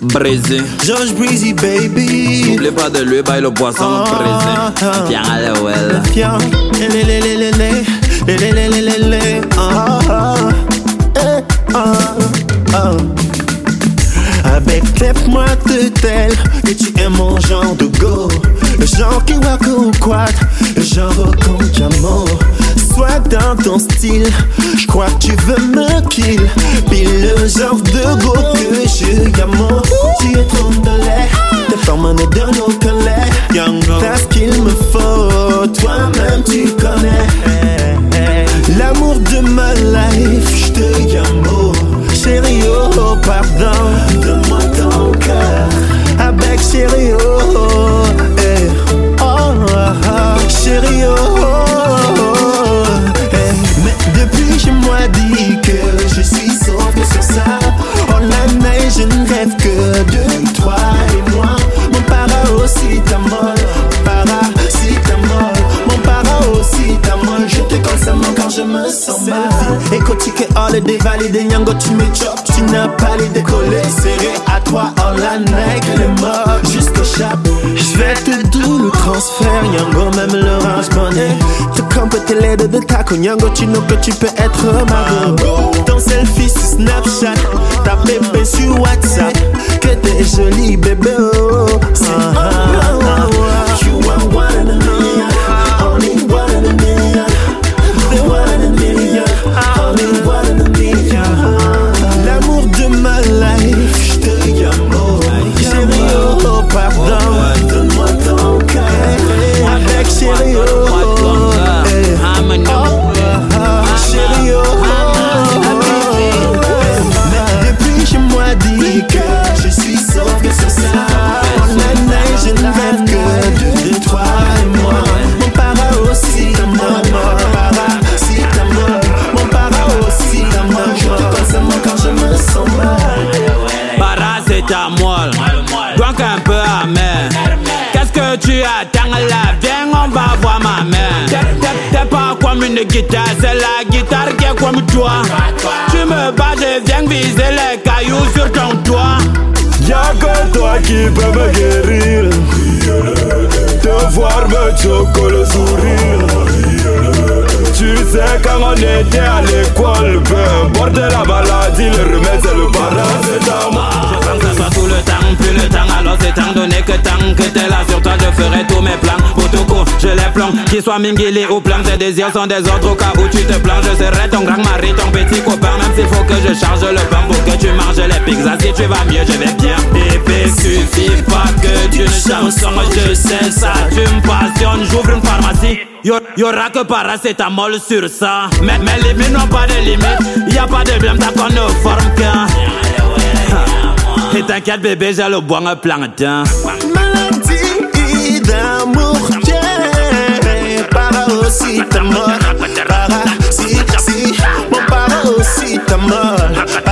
brisé. George Breezy, baby. N'oublie pas de lui, baille le poisson ah, oh, brisé. Ah. Pierre à la well. Fier, Avec moi de tel que tu es mon genre de go. Le genre qui walk au quad, le genre contre amour. Soit dans ton style, je crois que tu veux me kill. Pile le genre d'amour. Tu es tombé, t'es don't know. Holiday validé Nyango tu me chops Tu n'as pas les décoller Serré à toi en la neige Les mots jusqu'au chap Je vais te doux le transfert Nyango même l'orange bonnet Te compléter l'aide de taco Nyango tu know que tu peux être ma go Ton selfie sur Snapchat Ta bébé sur WhatsApp. Que t'es jolie Paracétamol. Donc un peu amer. Qu'est-ce que tu attends là? Viens, on va voir ma mère. T'es pas comme une guitare, c'est la guitare qui est comme toi. Tu me bats, je viens viser les cailloux sur ton toit. Y'a que toi qui peux me guérir Te voir me choquer le sourire Tu sais quand on était à l'école Peu importe la maladie, le remède Tous mes plans, pour coup je les plombe Qu'ils soient mingili ou plein, tes désirs sont des ordres Au cas où tu te plains, je serai ton grand mari Ton petit copain, même s'il faut que je charge le pain Pour que tu manges les pizzas, si tu vas mieux je vais bien. Bébé, suffit pas que d'une chanson Je sais ça, tu me passionnes, j'ouvre une pharmacie. Y'aur- Y'aura que paracétamol sur ça. Mais mes limites n'ont pas de limites. Y'a pas de t'as qu'on ne forme qu'un. Et t'inquiète bébé, j'ai le bon plantain them all.